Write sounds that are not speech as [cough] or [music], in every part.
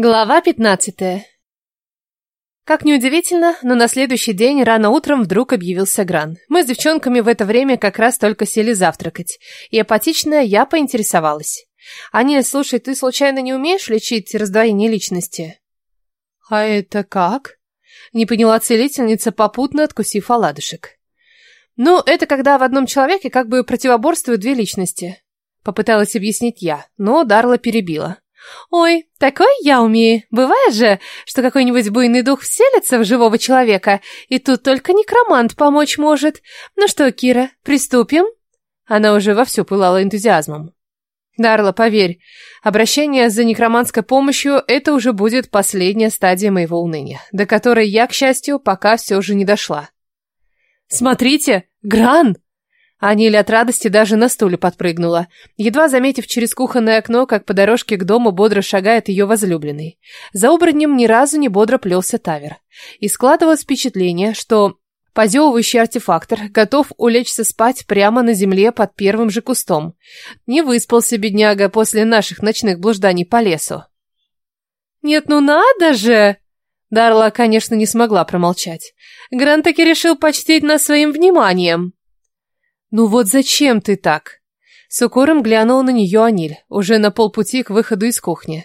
Глава 15. Как неудивительно, но на следующий день рано утром вдруг объявился Гран. Мы с девчонками в это время как раз только сели завтракать, и апатичная я поинтересовалась. «Аня, слушай, ты случайно не умеешь лечить раздвоение личности?» «А это как?» Не поняла целительница, попутно откусив оладушек. «Ну, это когда в одном человеке как бы противоборствуют две личности», попыталась объяснить я, но Дарла перебила. «Ой, такое я умею. Бывает же, что какой-нибудь буйный дух вселится в живого человека, и тут только некромант помочь может. Ну что, Кира, приступим?» Она уже вовсю пылала энтузиазмом. «Дарла, поверь, обращение за некроманской помощью – это уже будет последняя стадия моего уныния, до которой я, к счастью, пока все же не дошла». «Смотрите, Гран!» Аниль от радости даже на стуле подпрыгнула, едва заметив через кухонное окно, как по дорожке к дому бодро шагает ее возлюбленный. За оборотнем ни разу не бодро плелся Тавер. И складывалось впечатление, что позевывающий артефактор готов улечься спать прямо на земле под первым же кустом. Не выспался бедняга после наших ночных блужданий по лесу. «Нет, ну надо же!» Дарла, конечно, не смогла промолчать. Грант таки решил почтить нас своим вниманием. «Ну вот зачем ты так?» С укором глянул на нее Аниль, уже на полпути к выходу из кухни.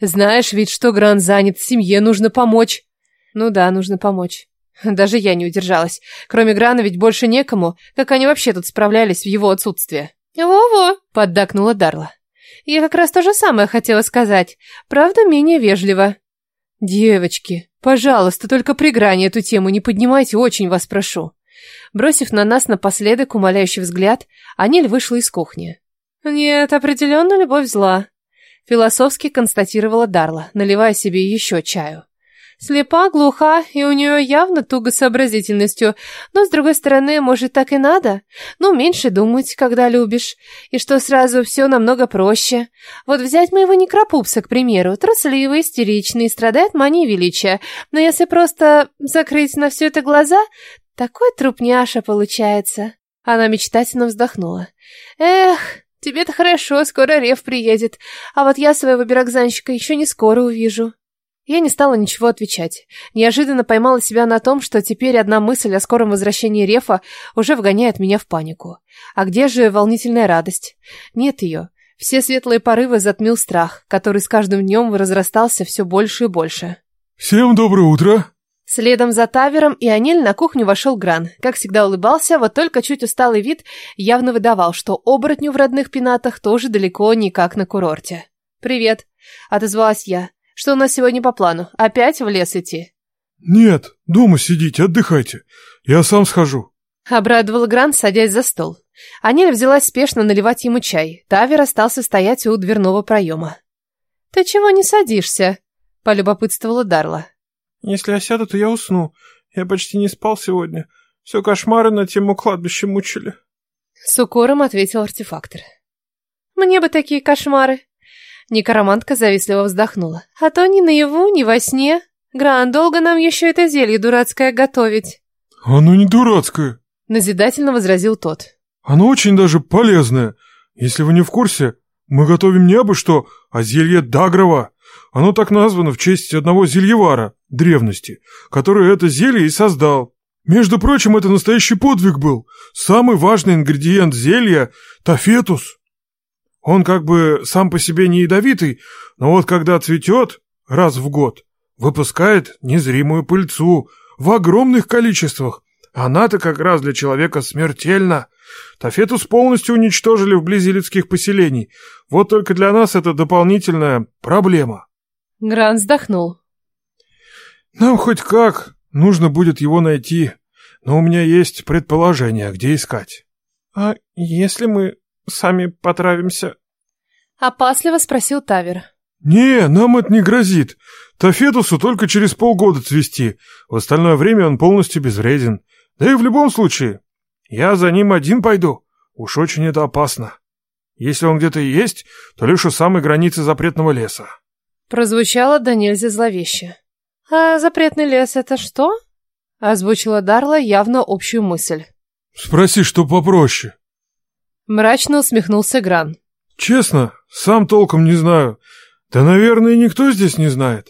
«Знаешь ведь, что Гран занят, семье нужно помочь». «Ну да, нужно помочь». [laughs] Даже я не удержалась. Кроме Грана ведь больше некому. Как они вообще тут справлялись в его отсутствие? «Во-во», — поддакнула Дарла. «Я как раз то же самое хотела сказать. Правда, менее вежливо». «Девочки, пожалуйста, только при Гране эту тему не поднимайте, очень вас прошу». Бросив на нас напоследок умоляющий взгляд, Аниль вышла из кухни. «Нет, определенно любовь зла», — философски констатировала Дарла, наливая себе еще чаю. Слепа, глуха, и у нее явно туго сообразительностью. Но, с другой стороны, может, так и надо? Ну, меньше думать, когда любишь. И что сразу все намного проще. Вот взять моего некропупса, к примеру. Трусливый, истеричный, страдает манией величия. Но если просто закрыть на все это глаза, такой трупняша получается. Она мечтательно вздохнула. Эх, тебе-то хорошо, скоро Рев приедет. А вот я своего берогзанщика еще не скоро увижу. Я не стала ничего отвечать. Неожиданно поймала себя на том, что теперь одна мысль о скором возвращении Рефа уже вгоняет меня в панику. А где же волнительная радость? Нет ее. Все светлые порывы затмил страх, который с каждым днем разрастался все больше и больше. «Всем доброе утро!» Следом за Тавером и Аниль на кухню вошел Гран. Как всегда улыбался, вот только чуть усталый вид явно выдавал, что оборотню в родных пенатах тоже далеко не как на курорте. «Привет», — отозвалась я. «Что у нас сегодня по плану? Опять в лес идти?» «Нет, дома сидите, отдыхайте. Я сам схожу». Обрадовал Гран, садясь за стол. Аниль взялась спешно наливать ему чай. Тавер остался стоять у дверного проема. «Ты чего не садишься?» — полюбопытствовала Дарла. Если я сяду, то я усну. Я почти не спал сегодня. Все кошмары на тему кладбища мучили. С укором ответил артефактор. Мне бы такие кошмары. Некромантка завистливо вздохнула. А то ни наяву, ни во сне. Гран, долго нам еще это зелье дурацкое готовить. Оно не дурацкое. Назидательно возразил тот. Оно очень даже полезное. Если вы не в курсе, мы готовим не абы что, а зелье Дагрова. Оно так названо в честь одного зельевара древности, который это зелье и создал. Между прочим, это настоящий подвиг был. Самый важный ингредиент зелья – тафетус. Он как бы сам по себе не ядовитый, но вот когда цветет раз в год, выпускает незримую пыльцу в огромных количествах. Она-то как раз для человека смертельна. Тафетус полностью уничтожили вблизи людских поселений. Вот только для нас это дополнительная проблема. Гран вздохнул. Нам хоть как, нужно будет его найти. Но у меня есть предположение, где искать. А если мы сами потравимся? Опасливо спросил Тавер. Не, нам это не грозит. Тафетусу только через полгода цвести. В остальное время он полностью безвреден. Да и в любом случае, я за ним один пойду. Уж очень это опасно. Если он где-то есть, то лишь у самой границы запретного леса. Прозвучало до нельзя зловеще. «А запретный лес — это что?» Озвучила Дарла явно общую мысль. «Спроси, что попроще». Мрачно усмехнулся Гран. «Честно, сам толком не знаю. Да, наверное, никто здесь не знает.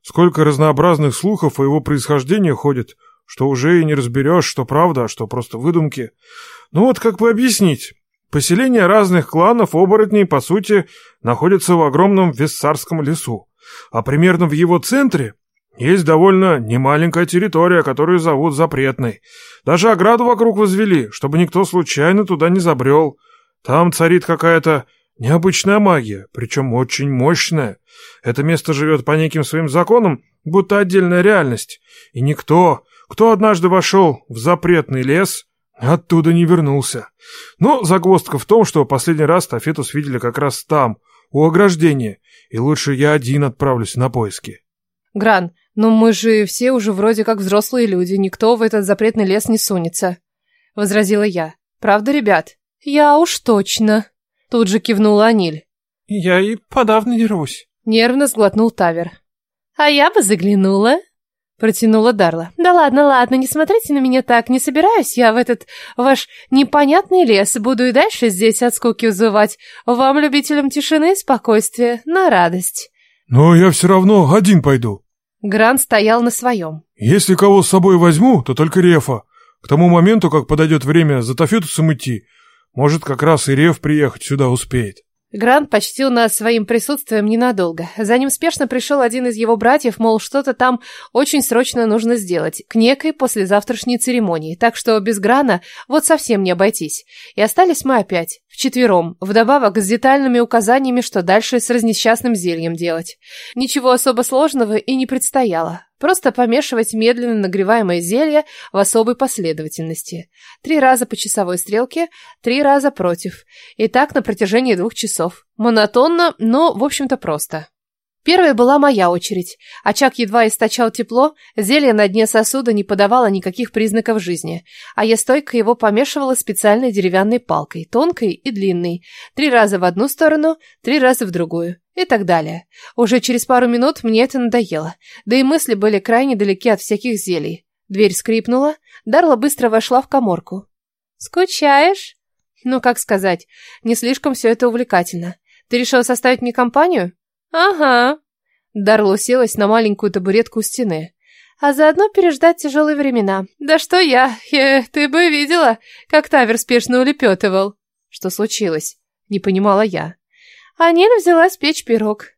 Сколько разнообразных слухов о его происхождении ходит, что уже и не разберешь, что правда, а что просто выдумки. Ну вот как бы объяснить. Поселения разных кланов оборотней, по сути, находятся в огромном Виссарском лесу. А примерно в его центре есть довольно немаленькая территория, которую зовут Запретной. Даже ограду вокруг возвели, чтобы никто случайно туда не забрел. Там царит какая-то необычная магия, причем очень мощная. Это место живет по неким своим законам, будто отдельная реальность. И никто, кто однажды вошел в запретный лес, оттуда не вернулся. Но загвоздка в том, что последний раз Тафетус видели как раз там, у ограждения, и лучше я один отправлюсь на поиски. Гран, но мы же все уже вроде как взрослые люди, никто в этот запретный лес не сунется, возразила я. Правда, ребят? Я уж точно. Тут же кивнула Аниль. Я и подавно не рвусь. Нервно сглотнул Тавер. А я бы заглянула, протянула Дарла. Да ладно, ладно, не смотрите на меня так, не собираюсь я в этот ваш непонятный лес, буду и дальше здесь от скуки узывать. Вам, любителям тишины и спокойствия, на радость. Но я все равно один пойду. Грант стоял на своем. Если кого с собой возьму, то только Рефа. К тому моменту, как подойдет время за Тафетусом идти, может, как раз и Реф приехать сюда успеет. Грант почтил нас своим присутствием ненадолго. За ним спешно пришел один из его братьев, мол, что-то там очень срочно нужно сделать, к некой послезавтрашней церемонии, так что без Грана вот совсем не обойтись. И остались мы опять, вчетвером, вдобавок с детальными указаниями, что дальше с разнесчастным зельем делать. Ничего особо сложного и не предстояло. Просто помешивать медленно нагреваемое зелье в особой последовательности. Три раза по часовой стрелке, три раза против. И так на протяжении двух часов. Монотонно, но, в общем-то, просто. Первой была моя очередь. Очаг едва источал тепло, зелье на дне сосуда не подавало никаких признаков жизни, а я стойко его помешивала специальной деревянной палкой, тонкой и длинной, три раза в одну сторону, три раза в другую и так далее. Уже через пару минут мне это надоело, да и мысли были крайне далеки от всяких зелий. Дверь скрипнула, Дарла быстро вошла в коморку. «Скучаешь?» «Ну, как сказать, не слишком все это увлекательно. Ты решила составить мне компанию?» «Ага». Дарла уселась на маленькую табуретку у стены. «А заодно переждать тяжелые времена. Да что я? Э, ты бы видела, как Тавер спешно улепетывал». «Что случилось?» Не понимала я. А Нина взялась печь пирог.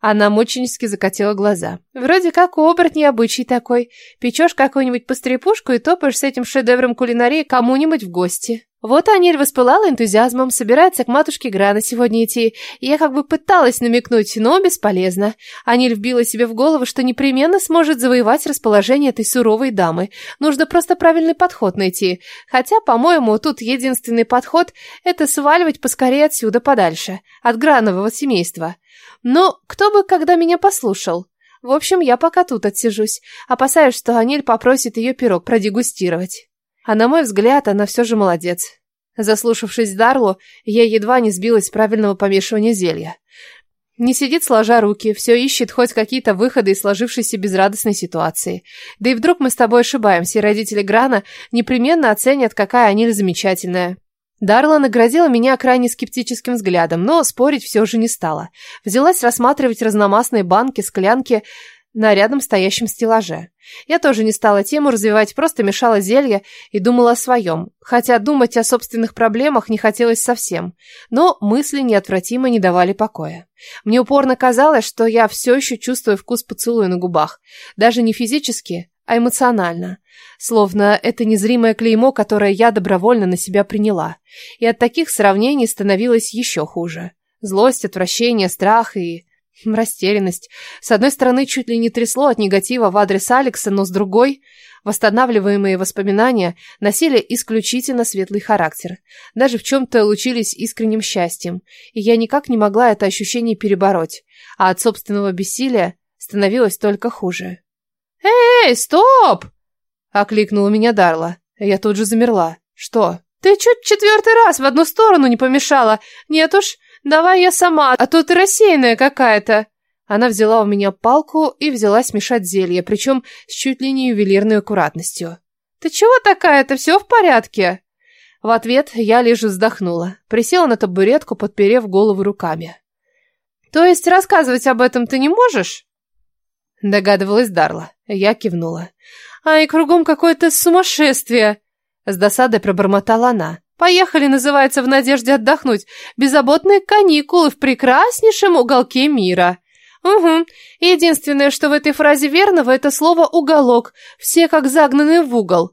Она мученически закатила глаза. Вроде как у оборотней обычай такой. Печешь какую-нибудь пострепушку и топаешь с этим шедевром кулинарии кому-нибудь в гости. Вот Анель воспылала энтузиазмом, собирается к матушке Грана сегодня идти. Я как бы пыталась намекнуть, но бесполезно. Анель вбила себе в голову, что непременно сможет завоевать расположение этой суровой дамы. Нужно просто правильный подход найти. Хотя, по-моему, тут единственный подход – это сваливать поскорее отсюда подальше, от Гранового семейства. Но кто бы когда меня послушал? В общем, я пока тут отсижусь, опасаюсь, что Анель попросит ее пирог продегустировать. А на мой взгляд, она все же молодец. Заслушавшись Дарлу, я едва не сбилась с правильного помешивания зелья. Не сидит сложа руки, все ищет хоть какие-то выходы из сложившейся безрадостной ситуации. Да и вдруг мы с тобой ошибаемся, и родители Грана непременно оценят, какая Аниль замечательная. Дарла наградила меня крайне скептическим взглядом, но спорить все же не стала. Взялась рассматривать разномастные банки, склянки, на рядом стоящем стеллаже. Я тоже не стала тему развивать, просто мешала зелье и думала о своем, хотя думать о собственных проблемах не хотелось совсем, но мысли неотвратимо не давали покоя. Мне упорно казалось, что я все еще чувствую вкус поцелуя на губах, даже не физически, а эмоционально, словно это незримое клеймо, которое я добровольно на себя приняла, и от таких сравнений становилось еще хуже. Злость, отвращение, страх и Растерянность. С одной стороны, чуть ли не трясло от негатива в адрес Алекса, но с другой, восстанавливаемые воспоминания носили исключительно светлый характер. Даже в чем-то лучились искренним счастьем, и я никак не могла это ощущение перебороть, а от собственного бессилия становилось только хуже. «Эй, стоп!» — окликнула меня Дарла. Я тут же замерла. «Что?» «Ты чуть четвертый раз в одну сторону не помешала. Нет уж, Давай я сама, а то ты рассеянная какая-то. Она взяла у меня палку и взялась мешать зелье, причем с чуть ли не ювелирной аккуратностью. Ты чего такая-то? Все в порядке? В ответ я лишь вздохнула, присела на табуретку, подперев голову руками. То есть рассказывать об этом ты не можешь? Догадывалась Дарла. Я кивнула. Ай, кругом какое-то сумасшествие. С досадой пробормотала она. Поехали, называется, в надежде отдохнуть. Беззаботные каникулы в прекраснейшем уголке мира. Угу. Единственное, что в этой фразе верного, это слово «уголок». Все как загнаны в угол.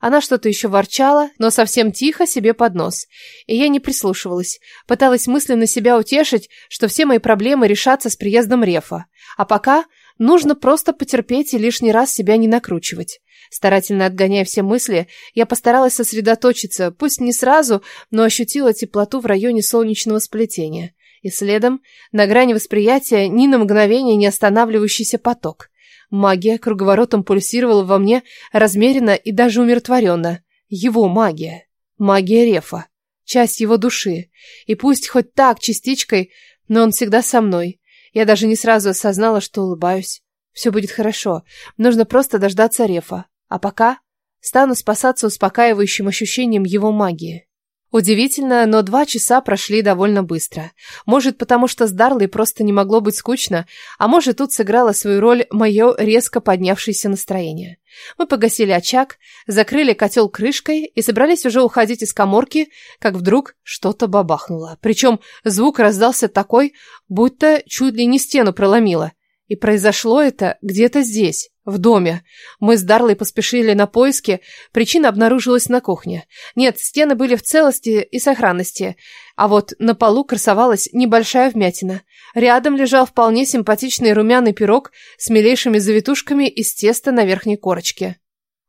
Она что-то еще ворчала, но совсем тихо себе под нос. И я не прислушивалась. Пыталась мысленно себя утешить, что все мои проблемы решатся с приездом Рефа. А пока нужно просто потерпеть и лишний раз себя не накручивать. Старательно отгоняя все мысли, я постаралась сосредоточиться, пусть не сразу, но ощутила теплоту в районе солнечного сплетения. И следом, на грани восприятия, ни на мгновение не останавливающийся поток. Магия круговоротом пульсировала во мне размеренно и даже умиротворенно. Его магия. Магия Рефа. Часть его души. И пусть хоть так, частичкой, но он всегда со мной. Я даже не сразу осознала, что улыбаюсь. Все будет хорошо. Нужно просто дождаться Рефа. А пока стану спасаться успокаивающим ощущением его магии. Удивительно, но два часа прошли довольно быстро. Может, потому что с Дарлой просто не могло быть скучно, а может, тут сыграло свою роль мое резко поднявшееся настроение. Мы погасили очаг, закрыли котел крышкой и собрались уже уходить из коморки, как вдруг что-то бабахнуло. Причем звук раздался такой, будто чуть ли не стену проломило. И произошло это где-то здесь, в доме. Мы с Дарлой поспешили на поиски, причина обнаружилась на кухне. Нет, стены были в целости и сохранности, а вот на полу красовалась небольшая вмятина. Рядом лежал вполне симпатичный румяный пирог с милейшими завитушками из теста на верхней корочке.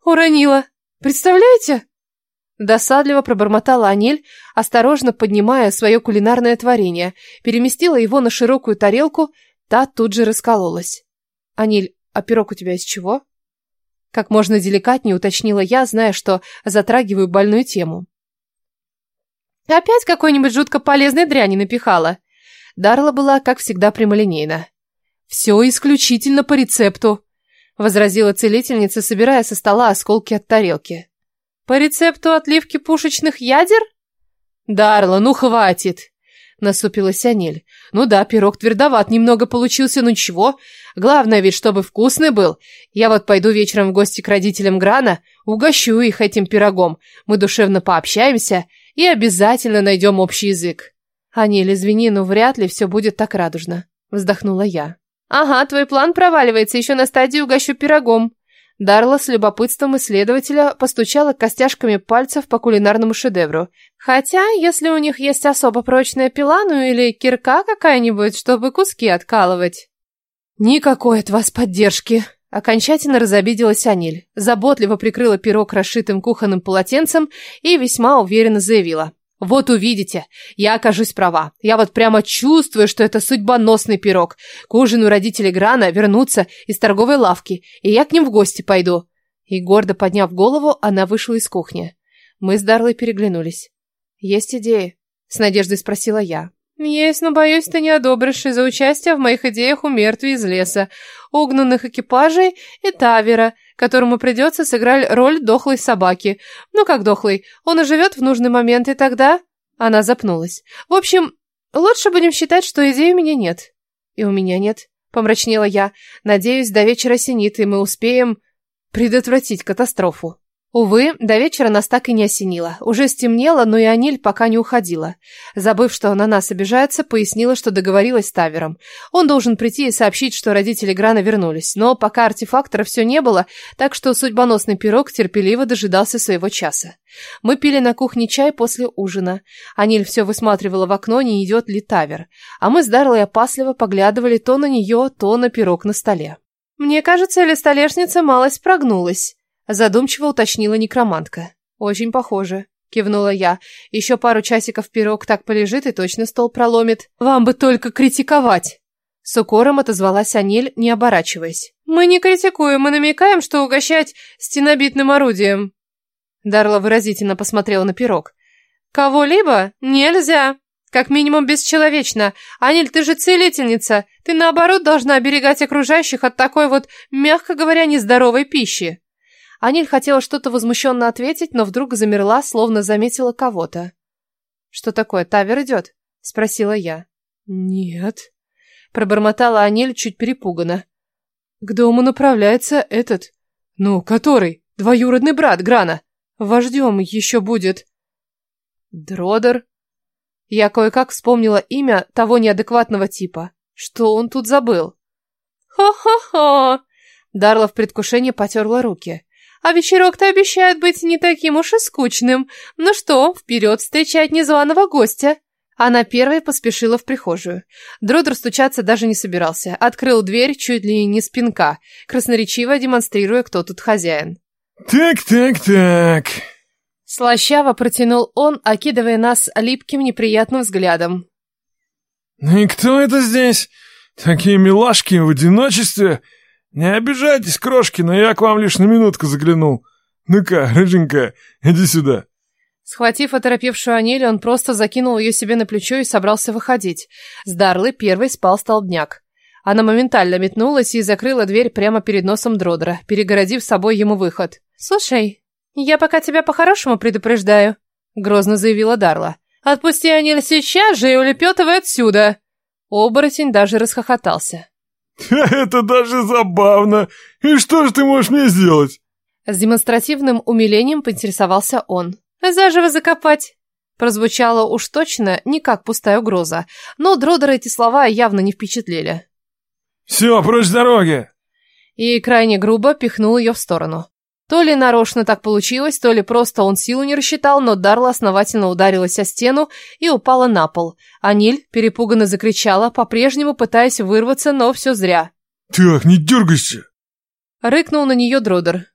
«Уронила! Представляете?» Досадливо пробормотала Анель, осторожно поднимая свое кулинарное творение, переместила его на широкую тарелку, Та тут же раскололась. «Аниль, а пирог у тебя из чего?» Как можно деликатнее уточнила я, зная, что затрагиваю больную тему. «Опять какой-нибудь жутко полезной дряни напихала?» Дарла была, как всегда, прямолинейна. «Все исключительно по рецепту», — возразила целительница, собирая со стола осколки от тарелки. «По рецепту отливки пушечных ядер?» «Дарла, ну хватит!» Насупилась Анель. Ну да, пирог твердоват немного получился, но ничего. Главное ведь, чтобы вкусный был. Я вот пойду вечером в гости к родителям Грана, угощу их этим пирогом. Мы душевно пообщаемся и обязательно найдем общий язык. Анель, извини, но вряд ли все будет так радужно. Вздохнула я. Ага, твой план проваливается еще на стадии угощу пирогом. Дарла с любопытством исследователя постучала костяшками пальцев по кулинарному шедевру. Хотя, если у них есть особо прочная пила, ну или кирка какая-нибудь, чтобы куски откалывать. Никакой от вас поддержки. Окончательно разобиделась Аниль. Заботливо прикрыла пирог расшитым кухонным полотенцем и весьма уверенно заявила. Вот увидите, я окажусь права. Я вот прямо чувствую, что это судьбоносный пирог. К ужину родители Грана вернутся из торговой лавки, и я к ним в гости пойду. И гордо подняв голову, она вышла из кухни. Мы с Дарлой переглянулись. Есть идеи? С надеждой спросила я. Есть, но боюсь, ты не одобришь из-за участия в моих идеях у мертвей из леса, угнанных экипажей и Тавера, которому придется сыграть роль дохлой собаки. Ну как дохлый, он и живет в нужный момент, и тогда... Она запнулась. В общем, лучше будем считать, что идей у меня нет. И у меня нет, помрачнела я. Надеюсь, до вечера синит, и мы успеем предотвратить катастрофу. Увы, до вечера нас так и не осенило. Уже стемнело, но и Аниль пока не уходила. Забыв, что на нас обижается, пояснила, что договорилась с Тавером. Он должен прийти и сообщить, что родители Грана вернулись. Но пока артефактора все не было, так что судьбоносный пирог терпеливо дожидался своего часа. Мы пили на кухне чай после ужина. Аниль все высматривала в окно, не идет ли Тавер. А мы с Дарлой опасливо поглядывали то на нее, то на пирог на столе. Мне кажется, или столешница малость прогнулась. Задумчиво уточнила некромантка. Очень похоже. Кивнула я. Еще пару часиков пирог так полежит и точно стол проломит. Вам бы только критиковать. С укором отозвалась Анель, не оборачиваясь. «Мы не критикуем, мы намекаем, что угощать стенобитным орудием». Дарла выразительно посмотрела на пирог. «Кого-либо нельзя. Как минимум бесчеловечно. Анель, ты же целительница. Ты, наоборот, должна оберегать окружающих от такой вот, мягко говоря, нездоровой пищи». Аниль хотела что-то возмущенно ответить, но вдруг замерла, словно заметила кого-то. «Что такое, Тавер идет?» — спросила я. «Нет». Пробормотала Анель чуть перепуганно. К дому направляется этот... Ну, который? Двоюродный брат Грана. Вождем еще будет. Дродер. Я кое-как вспомнила имя того неадекватного типа. Что он тут забыл? Хо-хо-хо. Дарла в предвкушении потерла руки. А вечерок-то обещает быть не таким уж и скучным. Ну что, вперед встречать незваного гостя. Она первой поспешила в прихожую. Дродер стучаться даже не собирался. Открыл дверь чуть ли не спинка, красноречиво демонстрируя, кто тут хозяин. «Так, так, так...» Слащаво протянул он, окидывая нас липким неприятным взглядом. «Ну и кто это здесь? Такие милашки в одиночестве? Не обижайтесь, крошки, но я к вам лишь на минутку заглянул. Ну-ка, рыженькая, иди сюда». Схватив оторопевшую Анель, он просто закинул ее себе на плечо и собрался выходить. С Дарлы первый спал столбняк. Она моментально метнулась и закрыла дверь прямо перед носом Дродера, перегородив собой ему выход. «Слушай, я пока тебя по-хорошему предупреждаю», — грозно заявила Дарла. «Отпусти Анель сейчас же и улепетывай отсюда!» Оборотень даже расхохотался. [laughs] «Это даже забавно! И что ж ты можешь мне сделать?» С демонстративным умилением поинтересовался он. «Заживо закопать!» Прозвучало уж точно не как пустая угроза, но Дродера эти слова явно не впечатлили. «Все, прочь с дороги!» И крайне грубо пихнул ее в сторону. То ли нарочно так получилось, то ли просто он силу не рассчитал, но Дарла основательно ударилась о стену и упала на пол. Аниль перепуганно закричала, по-прежнему пытаясь вырваться, но все зря. «Так, не дергайся!» Рыкнул на нее Дродер.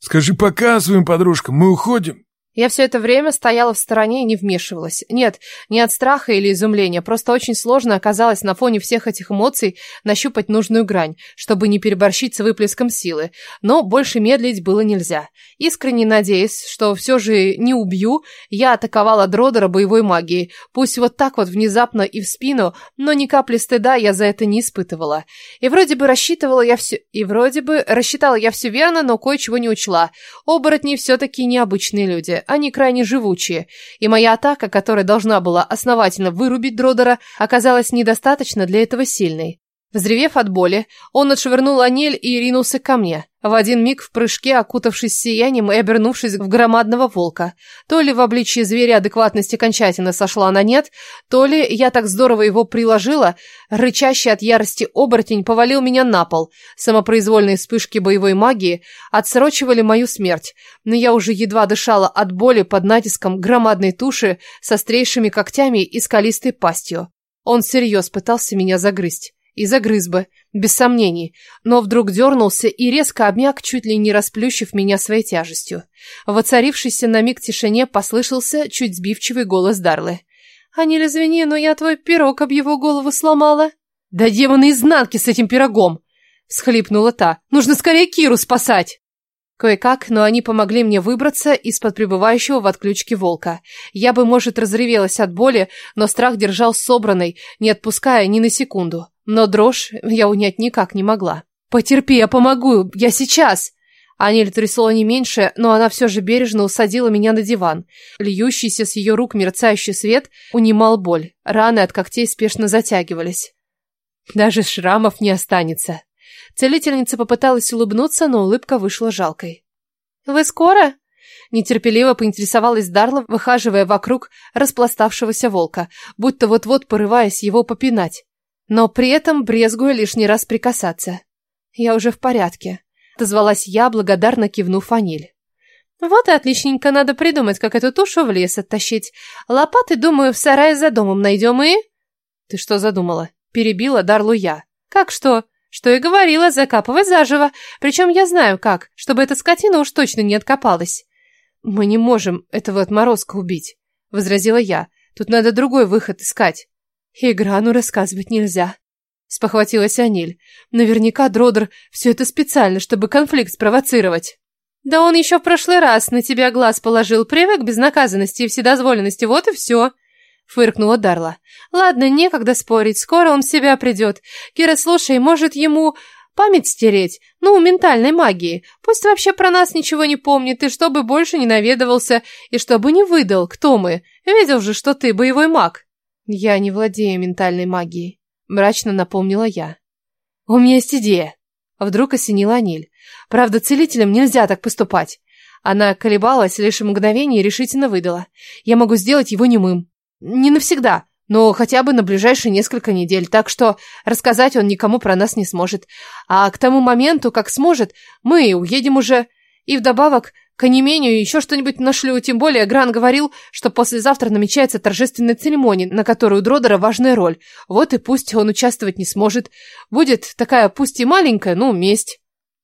«Скажи пока своим подружкам, мы уходим!» Я все это время стояла в стороне и не вмешивалась. Нет, не от страха или изумления, просто очень сложно оказалось на фоне всех этих эмоций нащупать нужную грань, чтобы не переборщить с выплеском силы. Но больше медлить было нельзя. Искренне надеясь, что все же не убью, я атаковала Дродера боевой магией. Пусть вот так вот внезапно и в спину, но ни капли стыда я за это не испытывала. И вроде бы рассчитывала я все... И вроде бы рассчитала я все верно, но кое-чего не учла. Оборотни все-таки необычные люди они крайне живучие, и моя атака, которая должна была основательно вырубить Дродера, оказалась недостаточно для этого сильной. Взревев от боли, он отшвырнул Анель и ринулся ко мне, в один миг в прыжке окутавшись сиянием и обернувшись в громадного волка. То ли в обличье зверя адекватность окончательно сошла на нет, то ли я так здорово его приложила, рычащий от ярости оборотень повалил меня на пол. Самопроизвольные вспышки боевой магии отсрочивали мою смерть, но я уже едва дышала от боли под натиском громадной туши с острейшими когтями и скалистой пастью. Он всерьез пытался меня загрызть. И загрыз бы, без сомнений, но вдруг дернулся и резко обмяк, чуть ли не расплющив меня своей тяжестью. В воцарившейся на миг тишине послышался чуть сбивчивый голос Дарлы. «Аниль, извини, но я твой пирог об его голову сломала». «Да демоны изнанки с этим пирогом!» — всхлипнула та. «Нужно скорее Киру спасать!» Кое-как, но они помогли мне выбраться из-под пребывающего в отключке волка. Я бы, может, разревелась от боли, но страх держал собранной, не отпуская ни на секунду. Но дрожь я унять никак не могла. «Потерпи, я помогу, я сейчас!» Анель трясло не меньше, но она все же бережно усадила меня на диван. Льющийся с ее рук мерцающий свет унимал боль. Раны от когтей спешно затягивались. Даже шрамов не останется. Целительница попыталась улыбнуться, но улыбка вышла жалкой. «Вы скоро?» Нетерпеливо поинтересовалась Дарла, выхаживая вокруг распластавшегося волка, будто вот-вот порываясь его попинать но при этом брезгуя лишний раз прикасаться. «Я уже в порядке», — отозвалась я, благодарно кивнув Аниль. «Вот и отличненько, надо придумать, как эту тушу в лес оттащить. Лопаты, думаю, в сарае за домом найдем и...» «Ты что задумала?» — перебила Дарлу я. «Как что?» «Что и говорила, закапывать заживо. Причем я знаю как, чтобы эта скотина уж точно не откопалась». «Мы не можем этого отморозка убить», — возразила я. «Тут надо другой выход искать». Играну рассказывать нельзя. Спохватилась Аниль. Наверняка Дродер все это специально, чтобы конфликт спровоцировать. Да он еще в прошлый раз на тебя глаз положил, привык к безнаказанности и вседозволенности, вот и все. Фыркнула Дарла. Ладно, некогда спорить, скоро он в себя придет. Кира, слушай, может ему память стереть? Ну, ментальной магии. Пусть вообще про нас ничего не помнит, и чтобы больше не наведывался, и чтобы не выдал, кто мы. Видел же, что ты боевой маг. «Я не владею ментальной магией», Мрачно напомнила я. У меня есть идея. Вдруг осенила Аниль. Правда, целителям нельзя так поступать. Она колебалась лишь мгновение и решительно выдала. Я могу сделать его немым. Не навсегда, но хотя бы на ближайшие несколько недель. Так что рассказать он никому про нас не сможет. А к тому моменту, как сможет, мы уедем уже. И вдобавок к онемению еще что-нибудь нашлю. Тем более Гран говорил, что послезавтра намечается торжественная церемония, на которой у Дродера важная роль. Вот и пусть он участвовать не сможет. Будет такая, пусть и маленькая, но месть.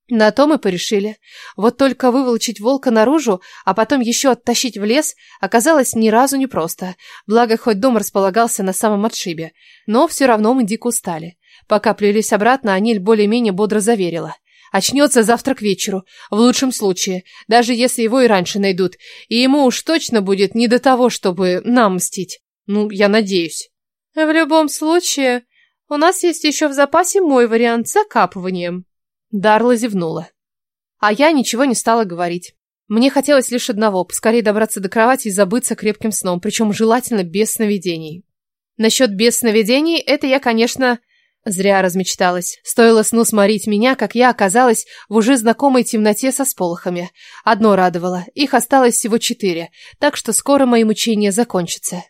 На то мы порешили. Вот только выволочить волка наружу, а потом еще оттащить в лес, оказалось ни разу не просто. Благо, хоть дом располагался на самом отшибе. Но все равно мы дико устали. Пока плелись обратно, Аниль более-менее бодро заверила. Очнется завтра к вечеру, в лучшем случае, даже если его и раньше найдут. И ему уж точно будет не до того, чтобы нам мстить. Ну, я надеюсь. В любом случае, у нас есть еще в запасе мой вариант с закапыванием. Дарла зевнула. А я ничего не стала говорить. Мне хотелось лишь одного – поскорее добраться до кровати и забыться крепким сном, причем желательно без сновидений. Насчет без сновидений – это я, конечно, зря размечталась. Стоило сну сморить меня, как я оказалась в уже знакомой темноте со сполохами. Одно радовало – их осталось всего четыре, так что скоро мои мучения закончатся.